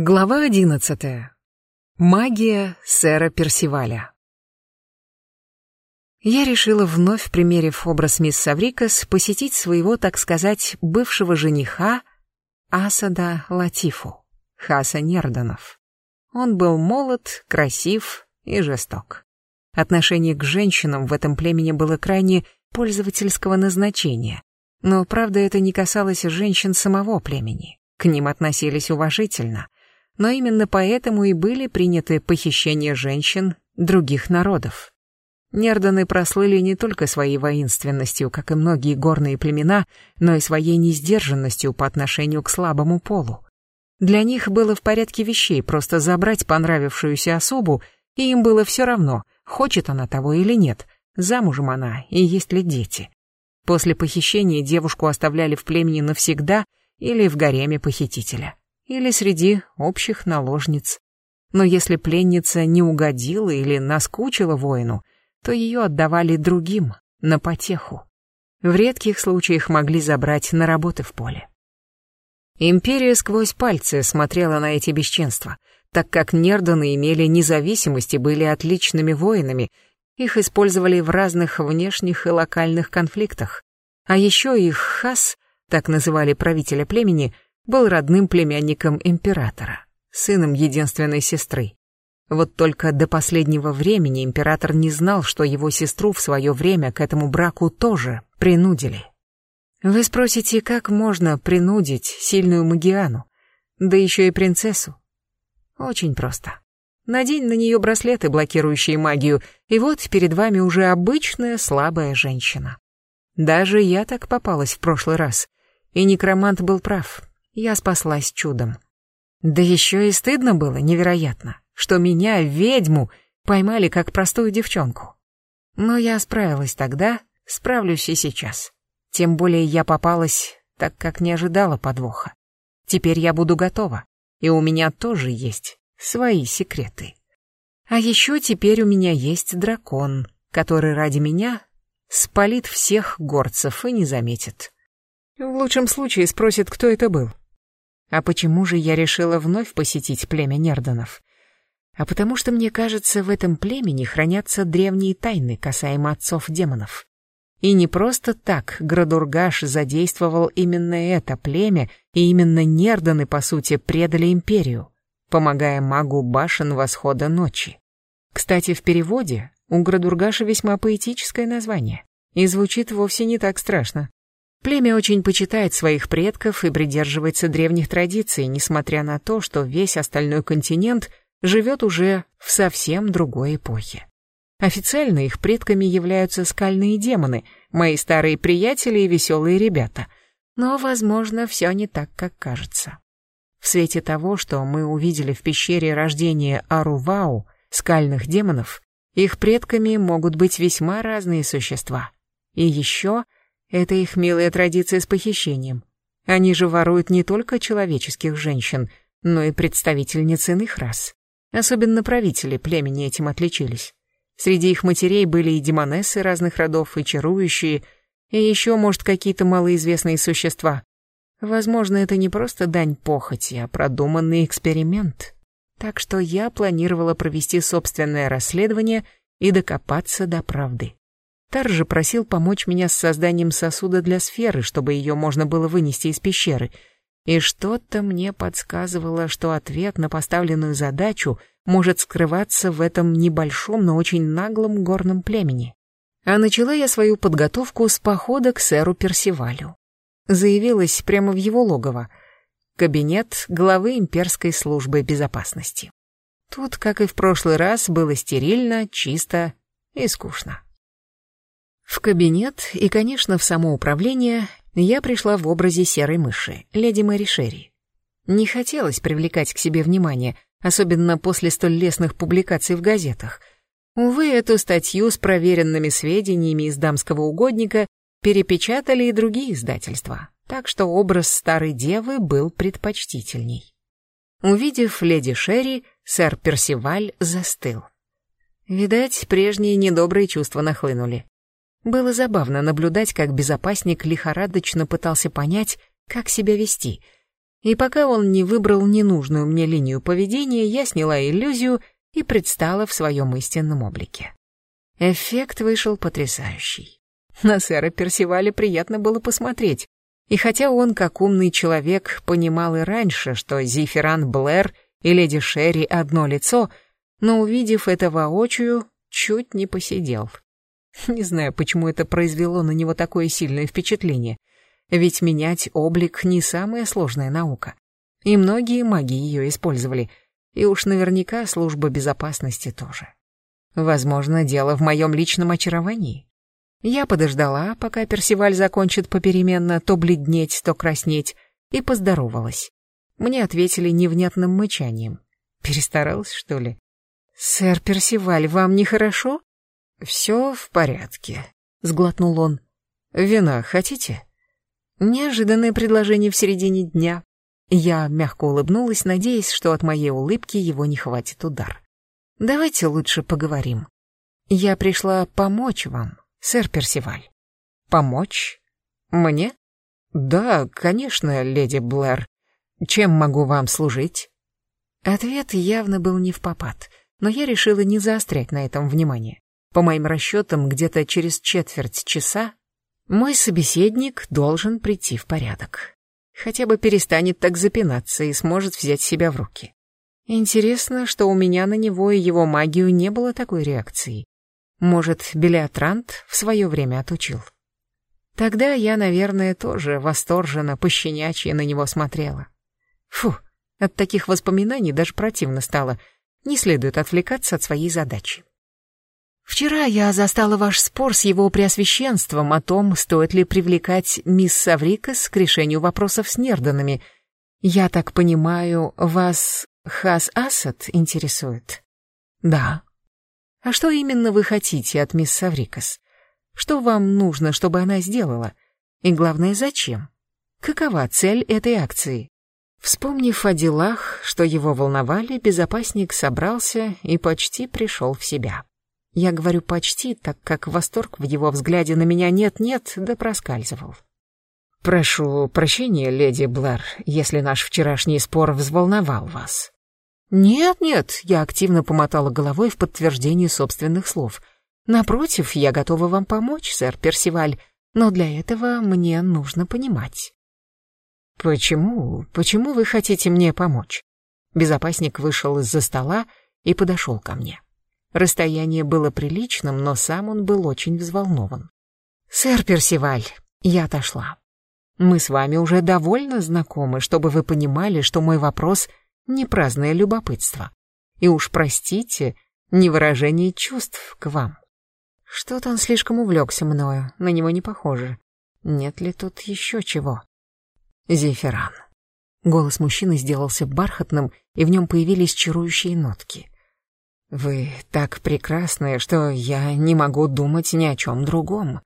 Глава одиннадцатая. Магия сэра Персиваля. Я решила, вновь примерив образ мисс Саврикас, посетить своего, так сказать, бывшего жениха Асада Латифу, Хаса Нерданов. Он был молод, красив и жесток. Отношение к женщинам в этом племени было крайне пользовательского назначения, но, правда, это не касалось женщин самого племени. К ним относились уважительно — но именно поэтому и были приняты похищения женщин других народов. Нерданы прослыли не только своей воинственностью, как и многие горные племена, но и своей несдержанностью по отношению к слабому полу. Для них было в порядке вещей просто забрать понравившуюся особу, и им было все равно, хочет она того или нет, замужем она и есть ли дети. После похищения девушку оставляли в племени навсегда или в гареме похитителя или среди общих наложниц. Но если пленница не угодила или наскучила воину, то ее отдавали другим, на потеху. В редких случаях могли забрать на работы в поле. Империя сквозь пальцы смотрела на эти бесчинства, так как нерданы имели независимость и были отличными воинами, их использовали в разных внешних и локальных конфликтах. А еще их хас, так называли правителя племени, был родным племянником императора, сыном единственной сестры. Вот только до последнего времени император не знал, что его сестру в свое время к этому браку тоже принудили. Вы спросите, как можно принудить сильную Магиану, да еще и принцессу? Очень просто. Надень на нее браслеты, блокирующие магию, и вот перед вами уже обычная слабая женщина. Даже я так попалась в прошлый раз, и некромант был прав. Я спаслась чудом. Да еще и стыдно было, невероятно, что меня, ведьму, поймали как простую девчонку. Но я справилась тогда, справлюсь и сейчас. Тем более я попалась, так как не ожидала подвоха. Теперь я буду готова, и у меня тоже есть свои секреты. А еще теперь у меня есть дракон, который ради меня спалит всех горцев и не заметит. В лучшем случае спросит, кто это был. А почему же я решила вновь посетить племя Нерданов? А потому что, мне кажется, в этом племени хранятся древние тайны касаемо отцов демонов. И не просто так Градургаш задействовал именно это племя, и именно Нерданы, по сути, предали империю, помогая магу башен восхода ночи. Кстати, в переводе у Градургаша весьма поэтическое название, и звучит вовсе не так страшно. Племя очень почитает своих предков и придерживается древних традиций, несмотря на то, что весь остальной континент живет уже в совсем другой эпохе. Официально их предками являются скальные демоны, мои старые приятели и веселые ребята. Но, возможно, все не так, как кажется. В свете того, что мы увидели в пещере рождения Арувау, скальных демонов, их предками могут быть весьма разные существа. И еще это их милая традиция с похищением. Они же воруют не только человеческих женщин, но и представительниц иных рас. Особенно правители племени этим отличились. Среди их матерей были и демонессы разных родов, и чарующие, и еще, может, какие-то малоизвестные существа. Возможно, это не просто дань похоти, а продуманный эксперимент. Так что я планировала провести собственное расследование и докопаться до правды. Таржи просил помочь меня с созданием сосуда для сферы, чтобы ее можно было вынести из пещеры. И что-то мне подсказывало, что ответ на поставленную задачу может скрываться в этом небольшом, но очень наглом горном племени. А начала я свою подготовку с похода к сэру Персивалю. Заявилась прямо в его логово. Кабинет главы имперской службы безопасности. Тут, как и в прошлый раз, было стерильно, чисто и скучно. В кабинет и, конечно, в само управление я пришла в образе серой мыши, леди Мэри Шерри. Не хотелось привлекать к себе внимание, особенно после столь лестных публикаций в газетах. Увы, эту статью с проверенными сведениями из дамского угодника перепечатали и другие издательства, так что образ старой девы был предпочтительней. Увидев леди Шерри, сэр Персиваль застыл. Видать, прежние недобрые чувства нахлынули. Было забавно наблюдать, как безопасник лихорадочно пытался понять, как себя вести. И пока он не выбрал ненужную мне линию поведения, я сняла иллюзию и предстала в своем истинном облике. Эффект вышел потрясающий. На сэра Персиваля приятно было посмотреть. И хотя он, как умный человек, понимал и раньше, что Зиферан Блэр и леди Шерри одно лицо, но, увидев это воочию, чуть не посидел. Не знаю, почему это произвело на него такое сильное впечатление. Ведь менять облик не самая сложная наука. И многие маги ее использовали. И уж наверняка служба безопасности тоже. Возможно, дело в моем личном очаровании. Я подождала, пока Персиваль закончит попеременно то бледнеть, то краснеть, и поздоровалась. Мне ответили невнятным мычанием. Перестаралась, что ли? «Сэр Персиваль, вам нехорошо?» «Все в порядке», — сглотнул он. «Вина хотите?» Неожиданное предложение в середине дня. Я мягко улыбнулась, надеясь, что от моей улыбки его не хватит удар. «Давайте лучше поговорим. Я пришла помочь вам, сэр Персиваль». «Помочь? Мне?» «Да, конечно, леди Блэр. Чем могу вам служить?» Ответ явно был не в попад, но я решила не заострять на этом внимание. По моим расчетам, где-то через четверть часа мой собеседник должен прийти в порядок. Хотя бы перестанет так запинаться и сможет взять себя в руки. Интересно, что у меня на него и его магию не было такой реакции. Может, Белиатрант в свое время отучил. Тогда я, наверное, тоже восторженно, пощенячьи на него смотрела. Фу, от таких воспоминаний даже противно стало. Не следует отвлекаться от своей задачи. Вчера я застала ваш спор с его преосвященством о том, стоит ли привлекать мисс Саврикас к решению вопросов с Нерданами. Я так понимаю, вас Хас Асад интересует? Да. А что именно вы хотите от мисс Саврикас? Что вам нужно, чтобы она сделала? И главное, зачем? Какова цель этой акции? Вспомнив о делах, что его волновали, безопасник собрался и почти пришел в себя. Я говорю «почти», так как восторг в его взгляде на меня нет-нет, да проскальзывал. «Прошу прощения, леди Блэр, если наш вчерашний спор взволновал вас». «Нет-нет», — я активно помотала головой в подтверждении собственных слов. «Напротив, я готова вам помочь, сэр Персиваль, но для этого мне нужно понимать». «Почему? Почему вы хотите мне помочь?» Безопасник вышел из-за стола и подошел ко мне. Расстояние было приличным, но сам он был очень взволнован. «Сэр Персиваль, я отошла. Мы с вами уже довольно знакомы, чтобы вы понимали, что мой вопрос — не праздное любопытство. И уж простите, не выражение чувств к вам. Что-то он слишком увлекся мною, на него не похоже. Нет ли тут еще чего?» «Зефиран». Голос мужчины сделался бархатным, и в нем появились чарующие нотки — вы так прекрасны, что я не могу думать ни о чем другом.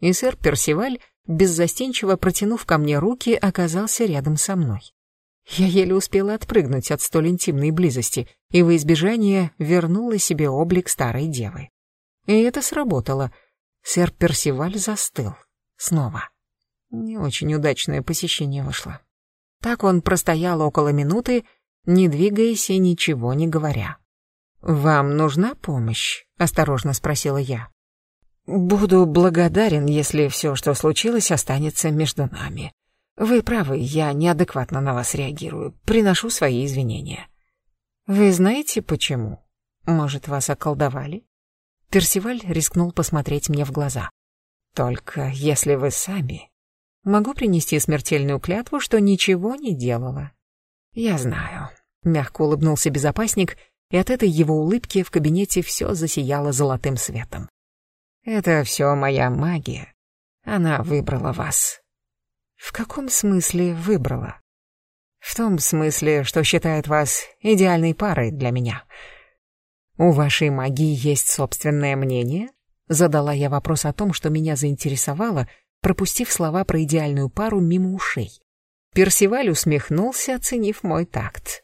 И сэр Персиваль, беззастенчиво протянув ко мне руки, оказался рядом со мной. Я еле успела отпрыгнуть от столь интимной близости и во избежание вернула себе облик старой девы. И это сработало. Сэр Персиваль застыл. Снова. Не очень удачное посещение вышло. Так он простоял около минуты, не двигаясь и ничего не говоря. «Вам нужна помощь?» — осторожно спросила я. «Буду благодарен, если все, что случилось, останется между нами. Вы правы, я неадекватно на вас реагирую. Приношу свои извинения». «Вы знаете, почему? Может, вас околдовали?» Персиваль рискнул посмотреть мне в глаза. «Только если вы сами...» «Могу принести смертельную клятву, что ничего не делала». «Я знаю», — мягко улыбнулся безопасник — и от этой его улыбки в кабинете все засияло золотым светом. «Это все моя магия. Она выбрала вас». «В каком смысле выбрала?» «В том смысле, что считает вас идеальной парой для меня». «У вашей магии есть собственное мнение?» Задала я вопрос о том, что меня заинтересовало, пропустив слова про идеальную пару мимо ушей. Персиваль усмехнулся, оценив мой такт.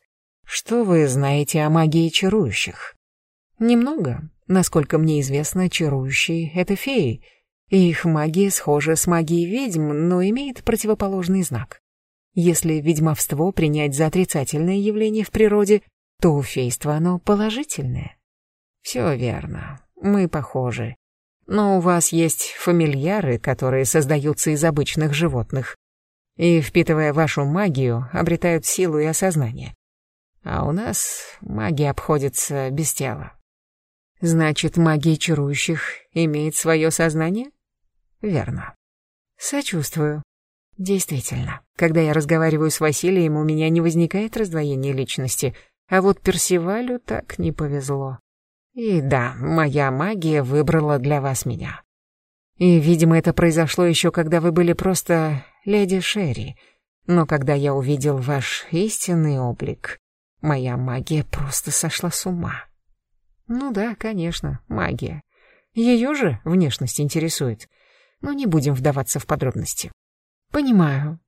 Что вы знаете о магии чарующих? Немного. Насколько мне известно, чарующие — это феи, и их магия схожа с магией ведьм, но имеет противоположный знак. Если ведьмовство принять за отрицательное явление в природе, то у фейства оно положительное. Все верно, мы похожи. Но у вас есть фамильяры, которые создаются из обычных животных и, впитывая вашу магию, обретают силу и осознание. А у нас магия обходится без тела. Значит, магия чарующих имеет свое сознание? Верно. Сочувствую. Действительно, когда я разговариваю с Василием, у меня не возникает раздвоения личности, а вот Персивалю так не повезло. И да, моя магия выбрала для вас меня. И, видимо, это произошло еще когда вы были просто леди Шерри. Но когда я увидел ваш истинный облик, моя магия просто сошла с ума. Ну да, конечно, магия. Ее же внешность интересует. Но не будем вдаваться в подробности. Понимаю.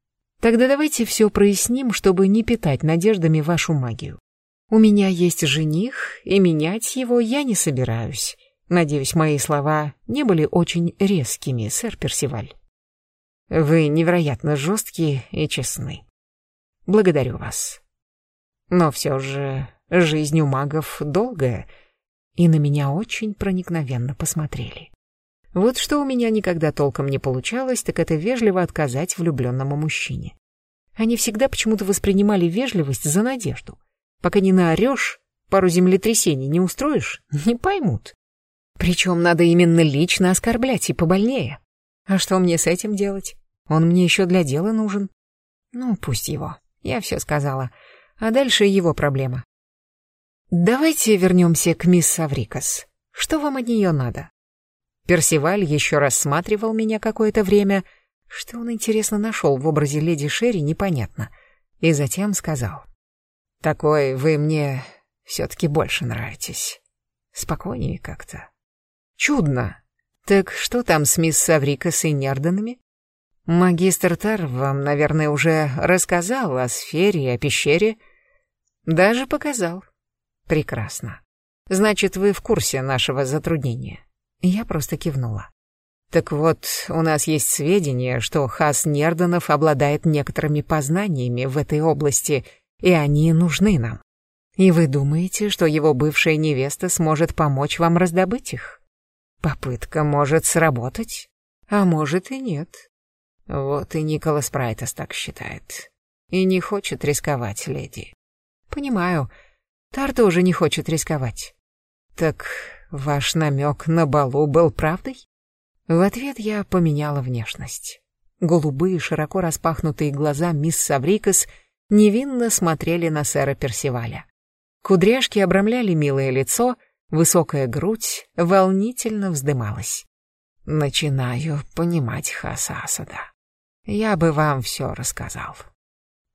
Тогда давайте все проясним, чтобы не питать надеждами вашу магию. У меня есть жених, и менять его я не собираюсь. Надеюсь, мои слова не были очень резкими, сэр Персиваль. Вы невероятно жесткие и честны. Благодарю вас. Но все же жизнь у магов долгая, и на меня очень проникновенно посмотрели. Вот что у меня никогда толком не получалось, так это вежливо отказать влюбленному мужчине. Они всегда почему-то воспринимали вежливость за надежду. Пока не наорешь, пару землетрясений не устроишь, не поймут. Причем надо именно лично оскорблять и побольнее. А что мне с этим делать? Он мне еще для дела нужен. Ну, пусть его. Я все сказала. А дальше его проблема. Давайте вернемся к мисс Саврикас. Что вам от нее надо? Персиваль еще рассматривал меня какое-то время. Что он, интересно, нашел в образе леди Шерри, непонятно. И затем сказал. «Такой вы мне все-таки больше нравитесь. Спокойнее как-то. Чудно. Так что там с мисс Саврикас и Нерданами? Магистр Тар вам, наверное, уже рассказал о сфере и о пещере. Даже показал. Прекрасно. Значит, вы в курсе нашего затруднения. Я просто кивнула. Так вот, у нас есть сведения, что Хас Нерданов обладает некоторыми познаниями в этой области, и они нужны нам. И вы думаете, что его бывшая невеста сможет помочь вам раздобыть их? Попытка может сработать, а может и нет. Вот и Николас Прайтас так считает. И не хочет рисковать, леди. Понимаю, Тар тоже не хочет рисковать. Так ваш намек на балу был правдой? В ответ я поменяла внешность. Голубые, широко распахнутые глаза мисс Саврикас невинно смотрели на сэра Персиваля. Кудряшки обрамляли милое лицо — Высокая грудь волнительно вздымалась. Начинаю понимать Хасасада. Я бы вам все рассказал.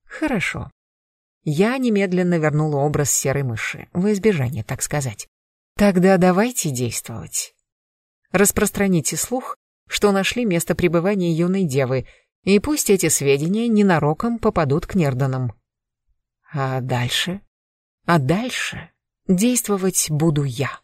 Хорошо. Я немедленно вернула образ серой мыши, в избежание, так сказать. Тогда давайте действовать. Распространите слух, что нашли место пребывания юной девы, и пусть эти сведения ненароком попадут к Нерданам. А дальше? А дальше Действовать буду я.